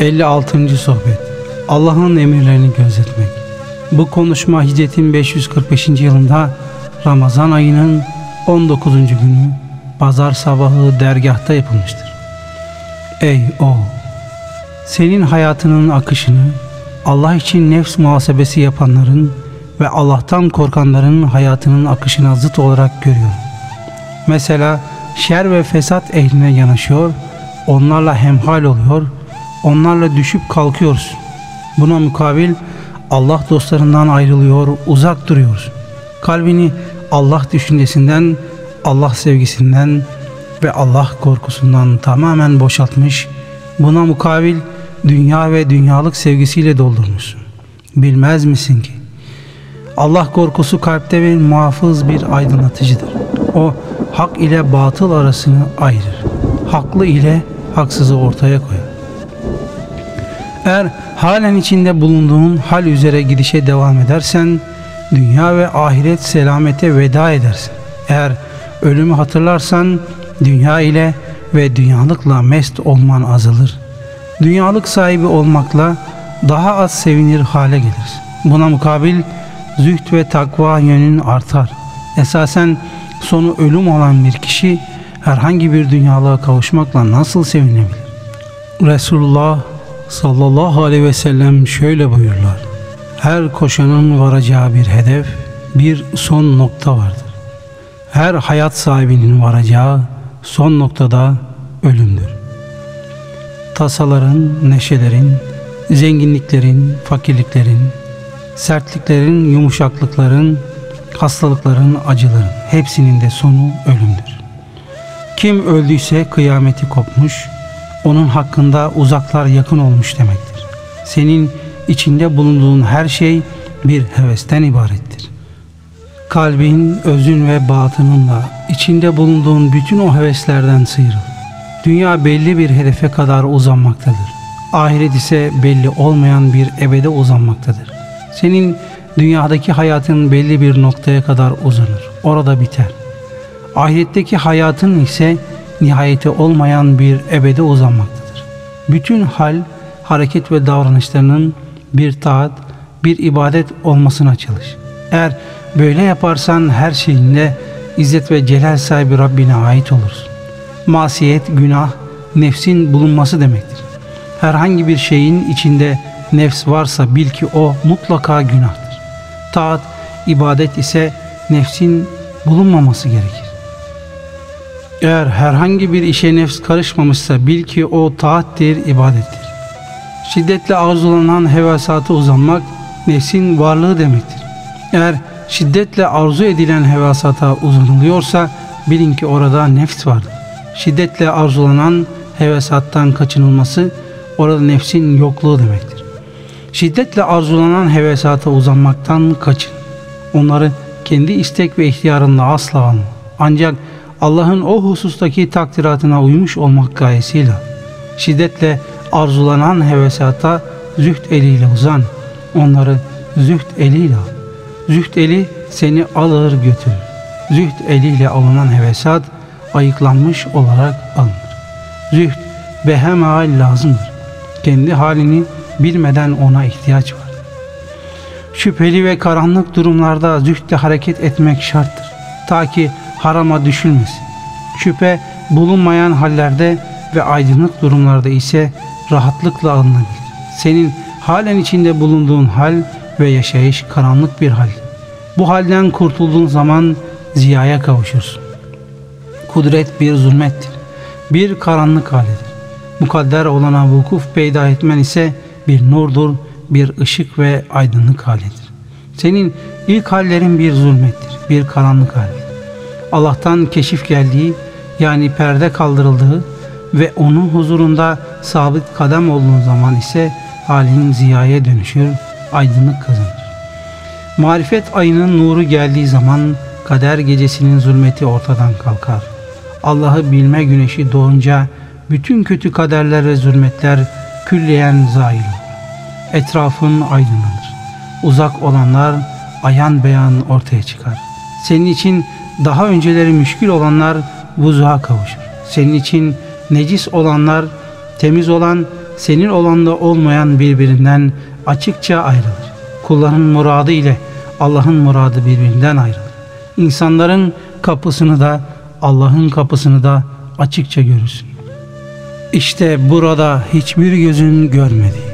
56. Sohbet Allah'ın emirlerini gözetmek Bu konuşma hicretin 545. yılında Ramazan ayının 19. günü Pazar sabahı dergahta yapılmıştır. Ey o! Senin hayatının akışını Allah için nefs muhasebesi yapanların ve Allah'tan korkanların hayatının akışına zıt olarak görüyorum. Mesela şer ve fesat ehline yanaşıyor, onlarla hemhal oluyor, onlarla düşüp kalkıyorsun. Buna mukabil Allah dostlarından ayrılıyor, uzak duruyorsun. Kalbini Allah düşüncesinden, Allah sevgisinden ve Allah korkusundan tamamen boşaltmış, buna mukabil dünya ve dünyalık sevgisiyle doldurmuşsun. Bilmez misin ki? Allah korkusu kalpte bir muhafız bir aydınlatıcıdır. O hak ile batıl arasını ayırır. Haklı ile haksızı ortaya koyar. Eğer halen içinde bulunduğun hal üzere gidişe devam edersen, dünya ve ahiret selamete veda edersin. Eğer ölümü hatırlarsan, dünya ile ve dünyalıkla mest olman azalır. Dünyalık sahibi olmakla daha az sevinir hale gelirsin. Buna mukabil züht ve takva yönün artar. Esasen sonu ölüm olan bir kişi herhangi bir dünyalığa kavuşmakla nasıl sevinebilir? Resulullah sallallahu aleyhi ve sellem şöyle buyurlar. Her koşanın varacağı bir hedef, bir son nokta vardır. Her hayat sahibinin varacağı son noktada ölümdür. Tasaların, neşelerin, zenginliklerin, fakirliklerin, sertliklerin, yumuşaklıkların, hastalıkların, acıların hepsinin de sonu ölümdür. Kim öldüyse kıyameti kopmuş, onun hakkında uzaklar yakın olmuş demektir. Senin içinde bulunduğun her şey bir hevesten ibarettir. Kalbin, özün ve batınınla içinde bulunduğun bütün o heveslerden sıyrıl. Dünya belli bir hedefe kadar uzanmaktadır. Ahiret ise belli olmayan bir ebede uzanmaktadır. Senin dünyadaki hayatın belli bir noktaya kadar uzanır. Orada biter. Ahiretteki hayatın ise nihayeti olmayan bir ebede uzanmaktadır. Bütün hal, hareket ve davranışlarının bir taat, bir ibadet olmasına çalış. Eğer böyle yaparsan her şeyinde izzet ve celal sahibi Rabbine ait olursun. Masiyet, günah, nefsin bulunması demektir. Herhangi bir şeyin içinde nefs varsa bil ki o mutlaka günahtır. Taat, ibadet ise nefsin bulunmaması gerekir. Eğer herhangi bir işe nefs karışmamışsa bil ki o taattir, ibadettir. Şiddetle arzulanan hevasata uzanmak nefsin varlığı demektir. Eğer şiddetle arzu edilen hevasata uzanılıyorsa bilin ki orada nefs vardır. Şiddetle arzulanan hevesattan kaçınılması orada nefsin yokluğu demektir. Şiddetle arzulanan hevesata uzanmaktan kaçın. Onları kendi istek ve ihtiyarınla asla alma. Ancak Allah'ın o husustaki takdiratına uymuş olmak gayesiyle şiddetle arzulanan hevesata züht eliyle uzan. Onları züht eliyle. Züht eli seni alır götürür. Züht eliyle alınan hevesat ayıklanmış olarak alınır. Züht behem hal lazımdır. Kendi halini bilmeden ona ihtiyaç var. Şüpheli ve karanlık durumlarda zühtle hareket etmek şarttır. Ta ki harama düşülmesin. Şüphe bulunmayan hallerde ve aydınlık durumlarda ise rahatlıkla alınabilir. Senin halen içinde bulunduğun hal ve yaşayış karanlık bir hal. Bu halden kurtulduğun zaman ziyaya kavuşursun. Kudret bir zulmettir. Bir karanlık halidir. Mukadder olana vukuf peyda etmen ise bir nurdur, bir ışık ve aydınlık halidir. Senin ilk hallerin bir zulmettir, bir karanlık halidir. Allah'tan keşif geldiği yani perde kaldırıldığı ve onun huzurunda sabit kadem olduğun zaman ise halin ziyaya dönüşür, aydınlık kazanır. Marifet ayının nuru geldiği zaman kader gecesinin zulmeti ortadan kalkar. Allah'ı bilme güneşi doğunca bütün kötü kaderler ve zulmetler külleyen olur. Etrafın aydınlanır. Uzak olanlar ayan beyan ortaya çıkar. Senin için daha önceleri müşkül olanlar vuzuğa kavuşur. Senin için necis olanlar temiz olan senin olanla olmayan birbirinden açıkça ayrılır. Kulların muradı ile Allah'ın muradı birbirinden ayrılır. İnsanların kapısını da Allah'ın kapısını da açıkça görürsün. İşte burada hiçbir gözün görmediği,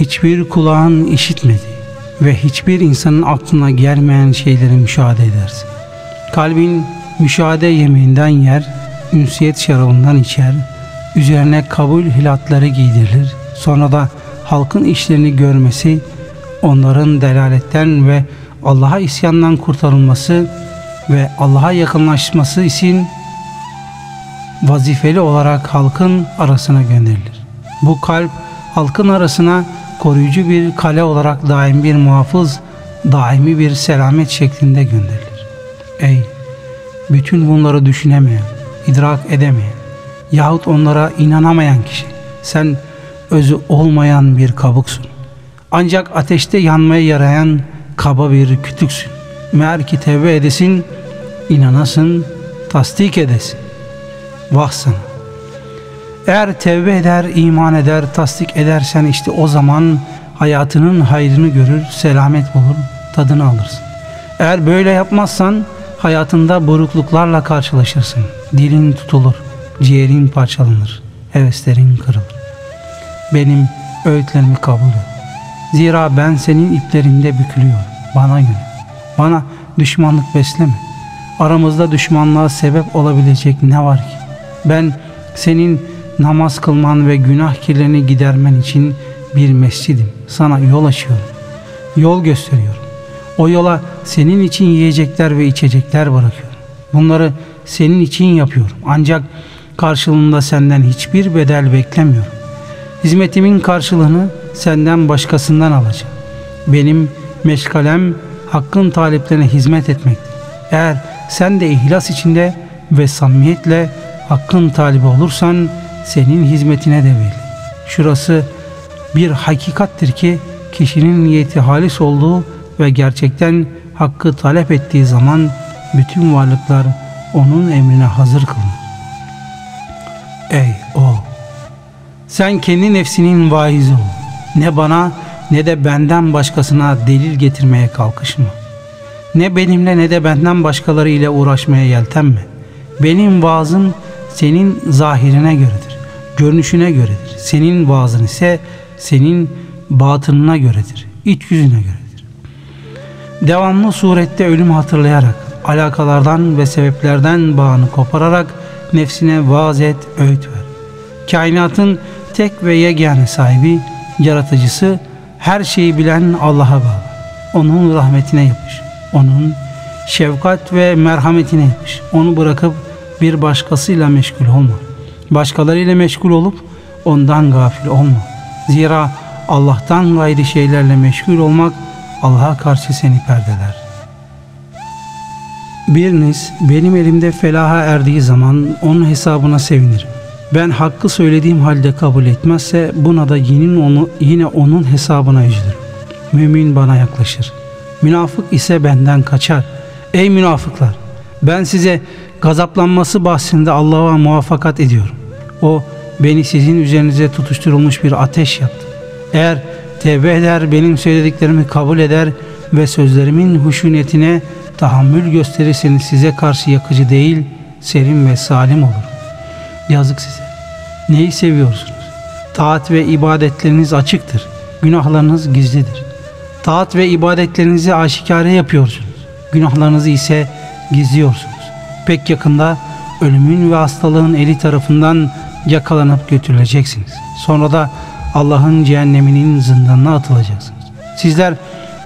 hiçbir kulağın işitmediği ve hiçbir insanın aklına gelmeyen şeyleri müşahede edersin. Kalbin müşahede yemeğinden yer, ünsiyet şarabından içer, üzerine kabul hilatları giydirilir. Sonra da halkın işlerini görmesi, onların delaletten ve Allah'a isyandan kurtarılması ve Allah'a yakınlaşması için vazifeli olarak halkın arasına gönderilir. Bu kalp halkın arasına koruyucu bir kale olarak daim bir muhafız, daimi bir selamet şeklinde gönderilir. Ey bütün bunları düşünemeyen, idrak edemeyen yahut onlara inanamayan kişi sen özü olmayan bir kabuksun. Ancak ateşte yanmaya yarayan kaba bir kütüksün. Meğer ki tevbe edesin, inanasın, tasdik edesin. Vah sana. Eğer tevbe eder, iman eder, tasdik edersen işte o zaman hayatının hayrını görür, selamet bulur, tadını alırsın. Eğer böyle yapmazsan hayatında burukluklarla karşılaşırsın. Dilin tutulur, ciğerin parçalanır, heveslerin kırılır. Benim öğütlerimi kabul et. Zira ben senin iplerinde bükülüyorum. Bana yönel. Bana düşmanlık besleme. Aramızda düşmanlığa sebep olabilecek ne var ki? Ben senin namaz kılman ve günah kirlerini gidermen için bir mescidim. Sana yol açıyorum. Yol gösteriyorum. O yola senin için yiyecekler ve içecekler bırakıyorum. Bunları senin için yapıyorum. Ancak karşılığında senden hiçbir bedel beklemiyorum. Hizmetimin karşılığını senden başkasından alacağım. Benim meşgalem hakkın taliplerine hizmet etmektir. Eğer sen de ihlas içinde ve samimiyetle hakkın talibi olursan senin hizmetine de verilir. Şurası bir hakikattir ki kişinin niyeti halis olduğu ve gerçekten hakkı talep ettiği zaman bütün varlıklar onun emrine hazır kılınır. Ey o! Sen kendi nefsinin vaizi ol. Ne bana ne de benden başkasına delil getirmeye kalkışma. Ne benimle ne de benden başkaları ile uğraşmaya yeltenme. Benim vaazım senin zahirine göredir, görünüşüne göredir. Senin vaazın ise senin batınına göredir, iç yüzüne göredir. Devamlı surette ölümü hatırlayarak, alakalardan ve sebeplerden bağını kopararak nefsine vaaz et, öğüt ver. Kainatın tek ve yegane sahibi, yaratıcısı, her şeyi bilen Allah'a bağlı. Onun rahmetine yapış. Onun şefkat ve merhametine yapış. Onu bırakıp bir başkasıyla meşgul olma. Başkalarıyla meşgul olup ondan gafil olma. Zira Allah'tan gayri şeylerle meşgul olmak Allah'a karşı seni perdeler. Biriniz benim elimde felaha erdiği zaman onun hesabına sevinirim. Ben hakkı söylediğim halde kabul etmezse buna da yine, onu, yine onun hesabına üzülürüm. Mümin bana yaklaşır. Münafık ise benden kaçar. Ey münafıklar! Ben size gazaplanması bahsinde Allah'a muvaffakat ediyorum. O beni sizin üzerinize tutuşturulmuş bir ateş yaptı. Eğer tevbe eder, benim söylediklerimi kabul eder ve sözlerimin huşuniyetine tahammül gösterirseniz size karşı yakıcı değil, serin ve salim olur. Yazık size. Neyi seviyorsunuz? Taat ve ibadetleriniz açıktır. Günahlarınız gizlidir. Taat ve ibadetlerinizi aşikare yapıyorsunuz. Günahlarınızı ise gizliyorsunuz. Pek yakında ölümün ve hastalığın eli tarafından yakalanıp götürüleceksiniz. Sonra da Allah'ın cehenneminin zindanına atılacaksınız. Sizler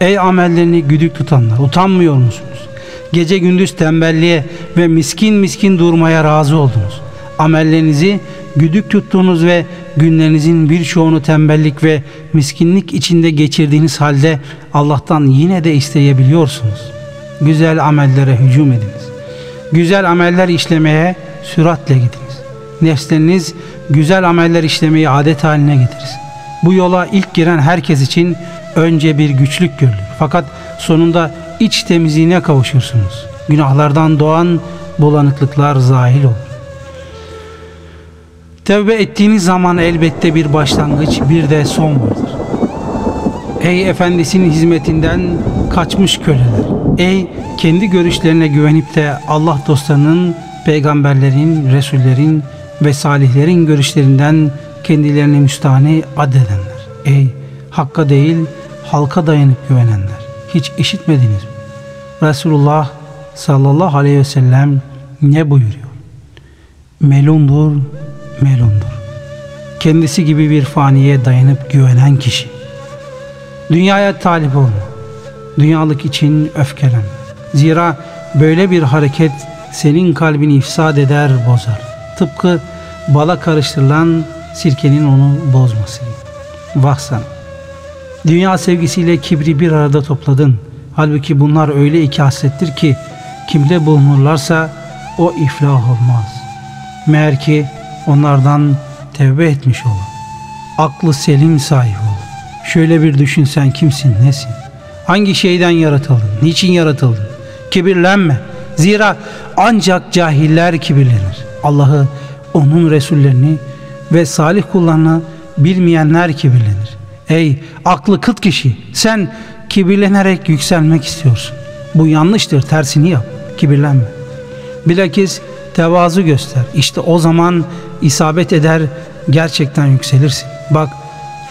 ey amellerini güdük tutanlar utanmıyor musunuz? Gece gündüz tembelliğe ve miskin miskin durmaya razı oldunuz. Amellerinizi güdük tuttuğunuz ve günlerinizin birçoğunu tembellik ve miskinlik içinde geçirdiğiniz halde Allah'tan yine de isteyebiliyorsunuz. Güzel amellere hücum ediniz. Güzel ameller işlemeye süratle gidiniz. Nefsleriniz güzel ameller işlemeyi adet haline getirsin. Bu yola ilk giren herkes için önce bir güçlük görülür. Fakat sonunda iç temizliğine kavuşursunuz. Günahlardan doğan bulanıklıklar zahil olur. Tevbe ettiğiniz zaman elbette bir başlangıç bir de son vardır. Ey efendisinin hizmetinden kaçmış köleler. Ey kendi görüşlerine güvenip de Allah dostlarının, peygamberlerin, resullerin ve salihlerin görüşlerinden kendilerini müstahane adedenler. Ey hakka değil halka dayanıp güvenenler. Hiç işitmediniz mi? Resulullah sallallahu aleyhi ve sellem ne buyuruyor? Melundur, melundur. Kendisi gibi bir faniye dayanıp güvenen kişi. Dünyaya talip olma. Dünyalık için öfkelenme. Zira böyle bir hareket senin kalbini ifsad eder, bozar. Tıpkı bala karıştırılan sirkenin onu bozması gibi. Vah sana. Dünya sevgisiyle kibri bir arada topladın. Halbuki bunlar öyle iki haslettir ki kimde bulunurlarsa o iflah olmaz. Meğer ki onlardan tevbe etmiş ol. Aklı selim sahibi ol. Şöyle bir düşün sen kimsin, nesin? Hangi şeyden yaratıldın? Niçin yaratıldın? Kibirlenme. Zira ancak cahiller kibirlenir. Allah'ı, onun Resullerini ve salih kullarını bilmeyenler kibirlenir. Ey aklı kıt kişi sen kibirlenerek yükselmek istiyorsun. Bu yanlıştır tersini yap. Kibirlenme. Bilakis tevazu göster. İşte o zaman isabet eder gerçekten yükselirsin. Bak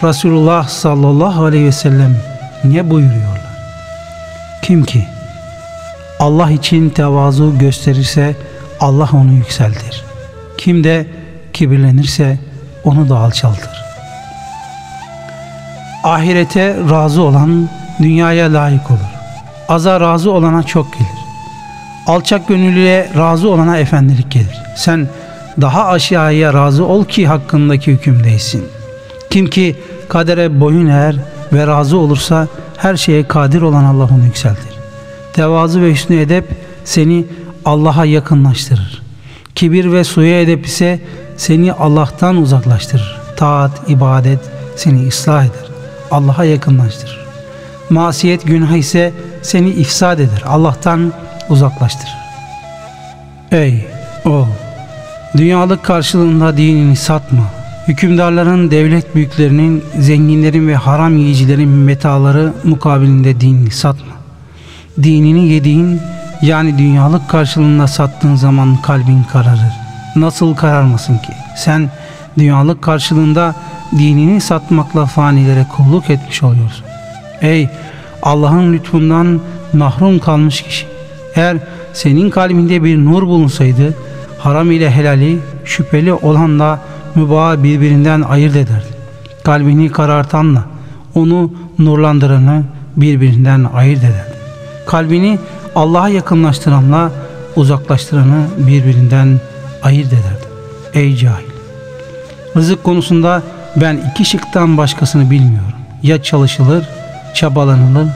Resulullah sallallahu aleyhi ve sellem ne buyuruyorlar? Kim ki Allah için tevazu gösterirse Allah onu yükseltir. Kim de kibirlenirse onu da alçaltır. Ahirete razı olan dünyaya layık olur. Aza razı olana çok gelir. Alçak gönüllüye razı olana efendilik gelir. Sen daha aşağıya razı ol ki hakkındaki hükümdeysin. Kim ki kadere boyun eğer ve razı olursa her şeye kadir olan Allah onu yükseltir. Tevazu ve hüsnü edep seni Allah'a yakınlaştırır. Kibir ve suya edep ise seni Allah'tan uzaklaştırır. Taat, ibadet seni ıslah eder. Allah'a yakınlaştırır. Masiyet günah ise seni ifsad eder. Allah'tan uzaklaştırır. Ey o dünyalık karşılığında dinini satma. Hükümdarların, devlet büyüklerinin, zenginlerin ve haram yiyicilerin metaları mukabilinde dinini satma. Dinini yediğin yani dünyalık karşılığında sattığın zaman kalbin kararır. Nasıl kararmasın ki? Sen dünyalık karşılığında dinini satmakla fanilere kulluk etmiş oluyorsun. Ey Allah'ın lütfundan mahrum kalmış kişi. Eğer senin kalbinde bir nur bulunsaydı haram ile helali şüpheli olanla mübaha birbirinden ayırt ederdi. Kalbini karartanla onu nurlandıranı birbirinden ayırt ederdi. Kalbini Allah'a yakınlaştıranla uzaklaştıranı birbirinden ayırt ederdi. Ey cahil! Rızık konusunda ben iki şıktan başkasını bilmiyorum. Ya çalışılır, çabalanılır,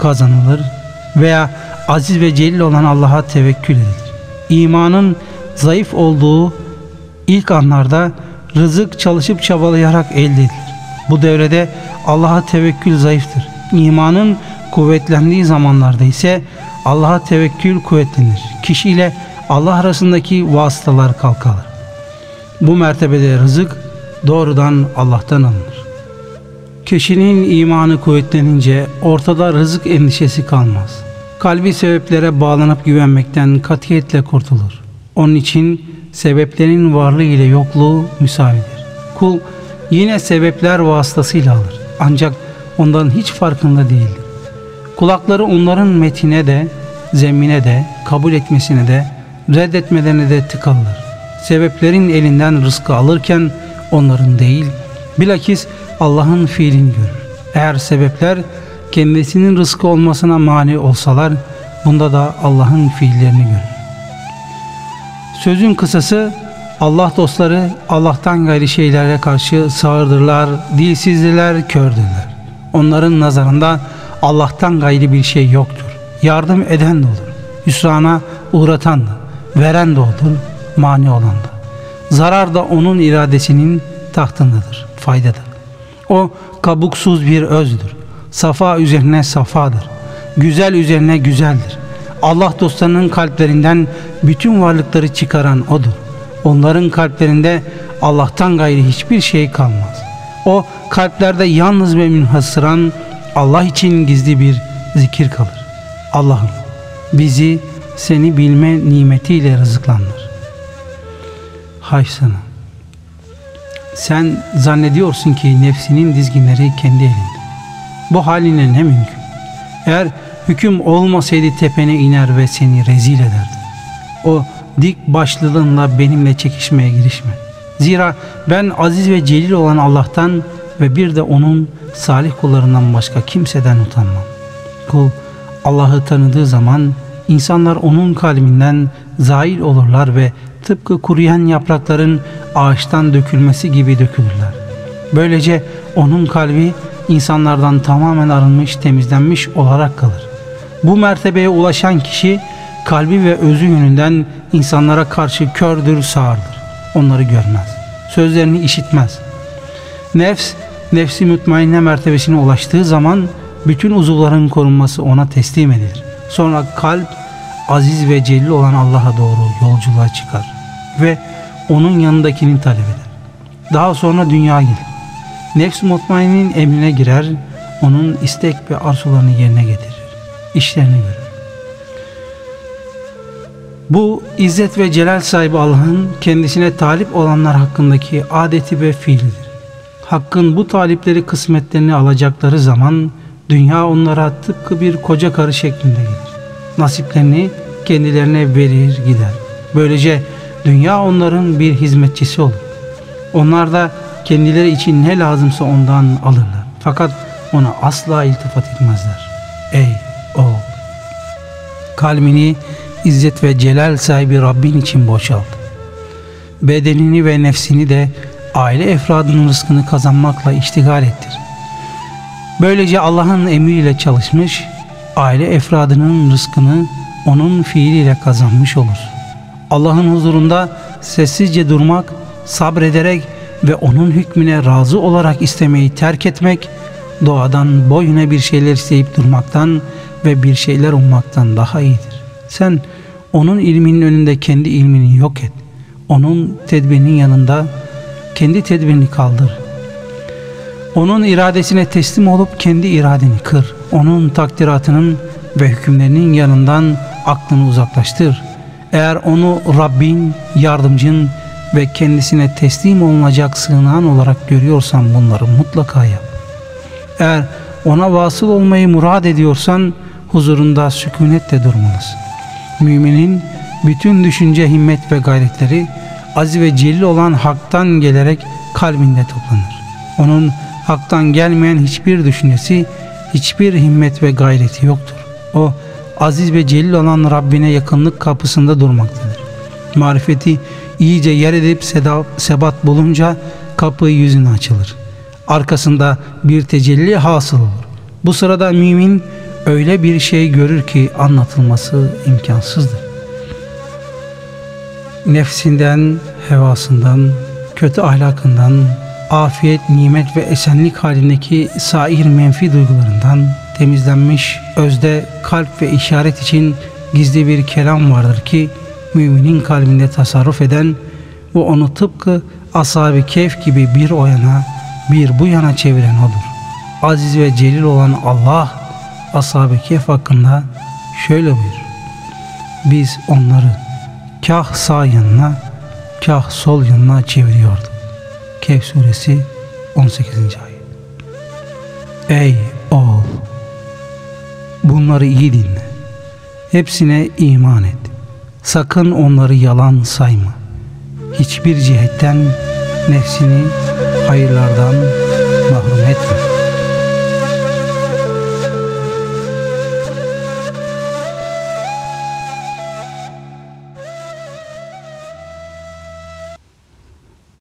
kazanılır veya aziz ve celil olan Allah'a tevekkül edilir. İmanın zayıf olduğu ilk anlarda rızık çalışıp çabalayarak elde edilir. Bu devrede Allah'a tevekkül zayıftır. İmanın kuvvetlendiği zamanlarda ise Allah'a tevekkül kuvvetlenir. Kişi ile Allah arasındaki vasıtalar kalkalır. Bu mertebede rızık doğrudan Allah'tan alınır. Kişinin imanı kuvvetlenince ortada rızık endişesi kalmaz. Kalbi sebeplere bağlanıp güvenmekten katiyetle kurtulur. Onun için sebeplerin varlığı ile yokluğu müsavidir. Kul yine sebepler vasıtasıyla alır. Ancak ondan hiç farkında değildir. Kulakları onların metine de, zemine de, kabul etmesine de, reddetmelerine de tıkalıdır. Sebeplerin elinden rızkı alırken onların değil, bilakis Allah'ın fiilini görür. Eğer sebepler kendisinin rızkı olmasına mani olsalar, bunda da Allah'ın fiillerini görür. Sözün kısası Allah dostları Allah'tan gayri şeylere karşı sağırdırlar, dilsizdirler, kördürler. Onların nazarında Allah'tan gayri bir şey yoktur. Yardım eden de olur. Hüsrana uğratan da, veren de olur, mani olan da. Zarar da onun iradesinin tahtındadır, faydadır. O kabuksuz bir özdür. Safa üzerine safadır. Güzel üzerine güzeldir. Allah dostlarının kalplerinden bütün varlıkları çıkaran O'dur. Onların kalplerinde Allah'tan gayri hiçbir şey kalmaz. O kalplerde yalnız ve münhasıran Allah için gizli bir zikir kalır. Allah'ım bizi seni bilme nimetiyle rızıklandır. Hay sana. Sen zannediyorsun ki nefsinin dizginleri kendi elinde. Bu haline ne mümkün? Eğer hüküm olmasaydı tepene iner ve seni rezil ederdi. O dik başlılığınla benimle çekişmeye girişme. Zira ben aziz ve celil olan Allah'tan ve bir de onun salih kullarından başka kimseden utanmam. Kul Allah'ı tanıdığı zaman insanlar onun kalbinden zail olurlar ve tıpkı kuruyan yaprakların ağaçtan dökülmesi gibi dökülürler. Böylece onun kalbi insanlardan tamamen arınmış, temizlenmiş olarak kalır. Bu mertebeye ulaşan kişi kalbi ve özü yönünden insanlara karşı kördür, sağırdır. Onları görmez. Sözlerini işitmez. Nefs, nefsi mütmainne mertebesine ulaştığı zaman bütün uzuvların korunması ona teslim edilir. Sonra kalp aziz ve celil olan Allah'a doğru yolculuğa çıkar ve onun yanındakini talep eder. Daha sonra dünya gelir. Nefs mutmainin emrine girer, onun istek ve arzularını yerine getirir. İşlerini görür. Bu izzet ve celal sahibi Allah'ın kendisine talip olanlar hakkındaki adeti ve fiilidir. Hakkın bu talipleri kısmetlerini alacakları zaman dünya onlara tıpkı bir koca karı şeklinde gelir. Nasiplerini kendilerine verir gider. Böylece dünya onların bir hizmetçisi olur. Onlar da kendileri için ne lazımsa ondan alırlar. Fakat ona asla iltifat etmezler. Ey oğul! Kalbini izzet ve celal sahibi Rabbin için boşalt. Bedenini ve nefsini de aile efradının rızkını kazanmakla iştigal ettir. Böylece Allah'ın emriyle çalışmış, aile efradının rızkını onun fiiliyle kazanmış olur. Allah'ın huzurunda sessizce durmak, sabrederek ve onun hükmüne razı olarak istemeyi terk etmek, doğadan boyuna bir şeyler isteyip durmaktan ve bir şeyler ummaktan daha iyidir. Sen onun ilminin önünde kendi ilmini yok et. Onun tedbirinin yanında kendi tedbirini kaldır. Onun iradesine teslim olup kendi iradeni kır. Onun takdiratının ve hükümlerinin yanından aklını uzaklaştır. Eğer onu Rabbin, yardımcın ve kendisine teslim olunacak sığınağın olarak görüyorsan bunları mutlaka yap. Eğer ona vasıl olmayı murad ediyorsan huzurunda sükunetle durmalısın. Müminin bütün düşünce, himmet ve gayretleri aziz ve celil olan haktan gelerek kalbinde toplanır. Onun haktan gelmeyen hiçbir düşüncesi, hiçbir himmet ve gayreti yoktur. O aziz ve celil olan Rabbine yakınlık kapısında durmaktadır. Marifeti iyice yer edip sebat bulunca kapı yüzüne açılır. Arkasında bir tecelli hasıl olur. Bu sırada mümin öyle bir şey görür ki anlatılması imkansızdır. Nefsinden, hevasından, kötü ahlakından, afiyet, nimet ve esenlik halindeki sair menfi duygularından temizlenmiş özde kalp ve işaret için gizli bir kelam vardır ki müminin kalbinde tasarruf eden ve onu tıpkı ashab-ı keyf gibi bir o yana bir bu yana çeviren odur. Aziz ve celil olan Allah ashab-ı kehf hakkında şöyle buyur. Biz onları kah sağ yanına kah sol yanına çeviriyorduk. Kehf suresi 18. ayet. Ey oğul! Bunları iyi dinle. Hepsine iman et. Sakın onları yalan sayma. Hiçbir cihetten nefsini hayırlardan mahrum etme.